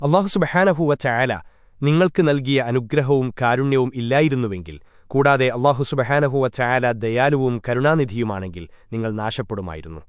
അള്ളാഹുസുബഹാനഹൂവ ചായാല നിങ്ങൾക്ക് നൽകിയ അനുഗ്രഹവും കാരുണ്യവും ഇല്ലായിരുന്നുവെങ്കിൽ കൂടാതെ അള്ളാഹുസുബഹാനഹൂവ ചായാല ദയാലുവും കരുണാനിധിയുമാണെങ്കിൽ നിങ്ങൾ നാശപ്പെടുമായിരുന്നു.